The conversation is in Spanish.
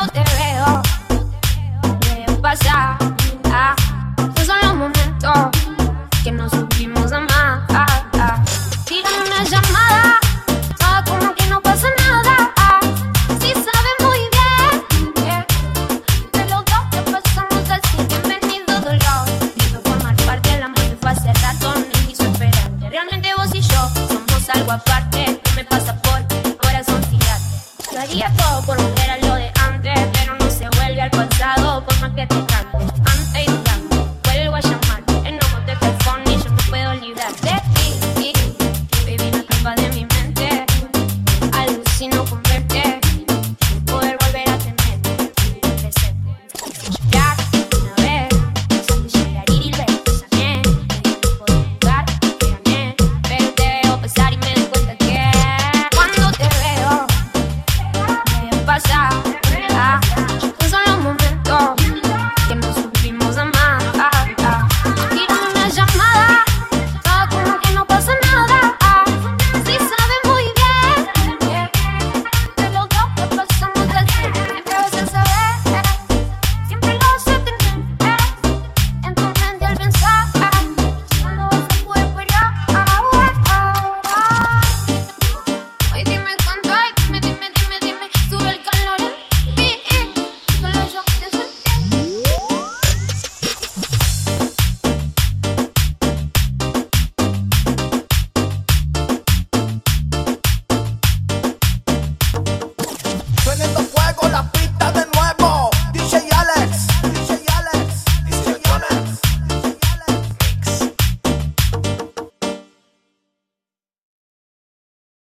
cuando te veo, me pasa. Ah, esos son los momentos que nos supimos amar. Ah, ah. Una llamada, ah, como que no pasa nada. Ah, si sí muy bien de los dos que pasamos así, bienvenido dolor. Dijo formar parte del amor que fue hace rato, ni quiso esperarte. Realmente vos y yo somos algo aparte, me pasa por corazón tirarte. Yo haría todo por volver